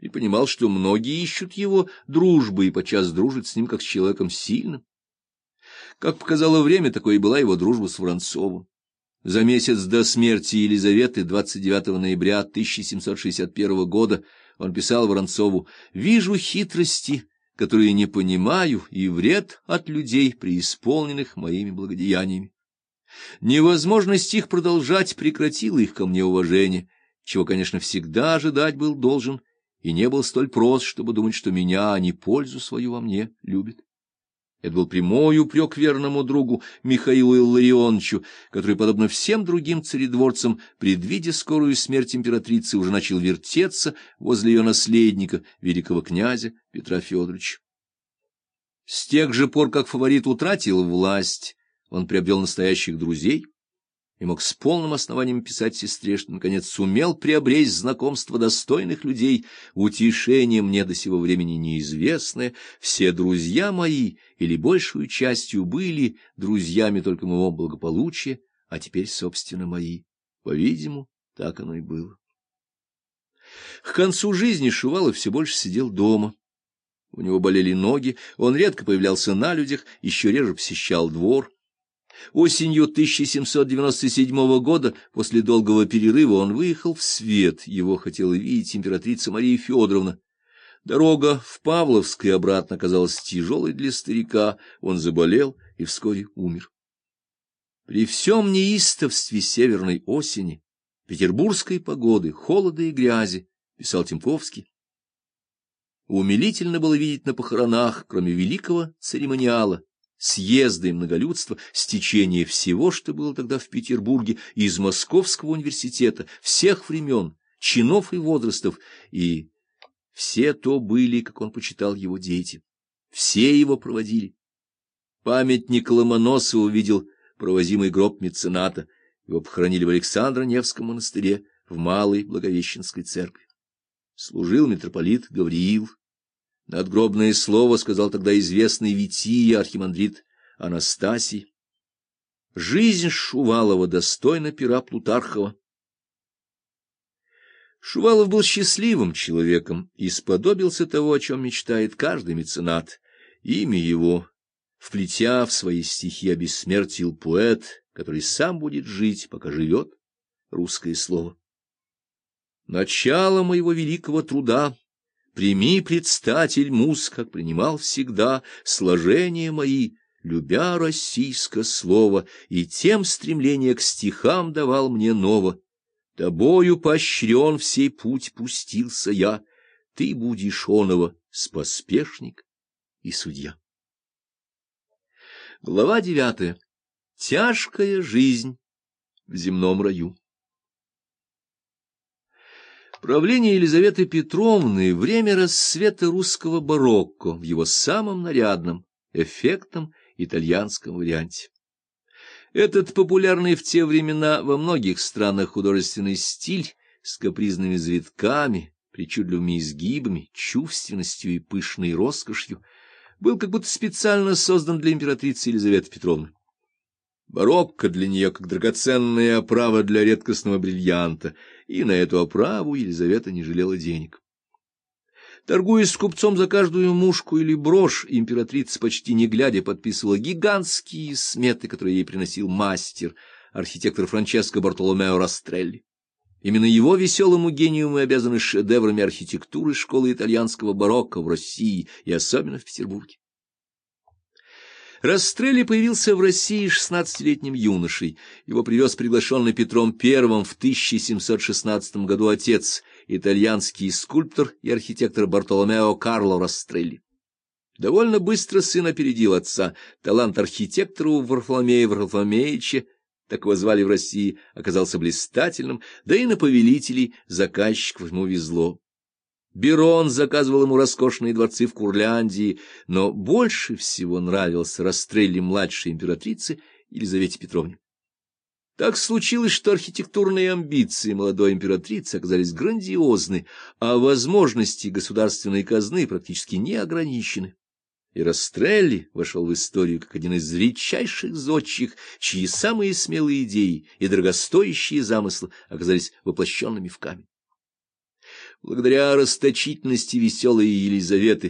и понимал, что многие ищут его дружбы и подчас дружат с ним как с человеком сильным. Как показало время, такой и была его дружба с Воронцовым. За месяц до смерти Елизаветы, 29 ноября 1761 года, он писал Воронцову «Вижу хитрости, которые не понимаю, и вред от людей, преисполненных моими благодеяниями. Невозможность их продолжать прекратила их ко мне уважение, чего, конечно, всегда ожидать был должен, и не был столь прост, чтобы думать, что меня, а не пользу свою во мне, любит. Это был прямой упрек верному другу Михаилу Илларионовичу, который, подобно всем другим царедворцам, предвидя скорую смерть императрицы, уже начал вертеться возле ее наследника, великого князя Петра Федоровича. С тех же пор, как фаворит утратил власть, он приобрел настоящих друзей — и мог с полным основанием писать сестре, что, наконец, сумел приобрести знакомство достойных людей, утешение мне до сего времени неизвестное, все друзья мои, или большую частью были друзьями только моего благополучия, а теперь, собственно, мои. По-видимому, так оно и было. К концу жизни Шувалов все больше сидел дома. У него болели ноги, он редко появлялся на людях, еще реже посещал двор — Осенью 1797 года, после долгого перерыва, он выехал в свет. Его хотела видеть императрица Мария Федоровна. Дорога в Павловск и обратно оказалась тяжелой для старика. Он заболел и вскоре умер. При всем неистовстве северной осени, петербургской погоды, холода и грязи, писал Тимковский, умилительно было видеть на похоронах, кроме великого церемониала, съезды и многолюдства, стечение всего, что было тогда в Петербурге, из Московского университета, всех времен, чинов и возрастов, и все то были, как он почитал его дети. Все его проводили. Памятник Ломоносова увидел провозимый гроб мецената. Его похоронили в Александро-Невском монастыре в Малой Благовещенской церкви. Служил митрополит Гавриил, Надгробное слово сказал тогда известный Вития, архимандрит Анастасий. Жизнь Шувалова достойна пера Плутархова. Шувалов был счастливым человеком и сподобился того, о чем мечтает каждый меценат. Имя его, вплетя в свои стихи, обессмертил поэт, который сам будет жить, пока живет, русское слово. Начало моего великого труда Прими, предстатель муз, как принимал всегда, сложения мои, любя российское слово, и тем стремление к стихам давал мне ново. Тобою поощрен всей путь пустился я, ты будешь оного споспешник и судья. Глава девятая. Тяжкая жизнь в земном раю. Правление Елизаветы Петровны — время рассвета русского барокко в его самом нарядном, эффектном итальянском варианте. Этот популярный в те времена во многих странах художественный стиль с капризными завитками, причудливыми изгибами, чувственностью и пышной роскошью был как будто специально создан для императрицы Елизаветы Петровны. Барокко для нее как драгоценная оправа для редкостного бриллианта, и на эту оправу Елизавета не жалела денег. Торгуясь с купцом за каждую мушку или брошь, императрица почти не глядя подписывала гигантские сметы, которые ей приносил мастер, архитектор Франческо Бартоломео Растрелли. Именно его веселому гению мы обязаны шедеврами архитектуры школы итальянского барокко в России и особенно в Петербурге. Растрелли появился в России шестнадцатилетним юношей. Его привез приглашенный Петром I в 1716 году отец, итальянский скульптор и архитектор Бартоломео Карло Растрелли. Довольно быстро сын опередил отца. Талант архитектора у Варфоломея Варфоломеевича, так его звали в России, оказался блистательным, да и на повелителей заказчиков ему везло. Берон заказывал ему роскошные дворцы в Курляндии, но больше всего нравился Растрелли младшей императрицы Елизавете Петровне. Так случилось, что архитектурные амбиции молодой императрицы оказались грандиозны, а возможности государственной казны практически не ограничены. И Растрелли вошел в историю как один из редчайших зодчих, чьи самые смелые идеи и дорогостоящие замыслы оказались воплощенными в камень. Благодаря расточительности веселой Елизаветы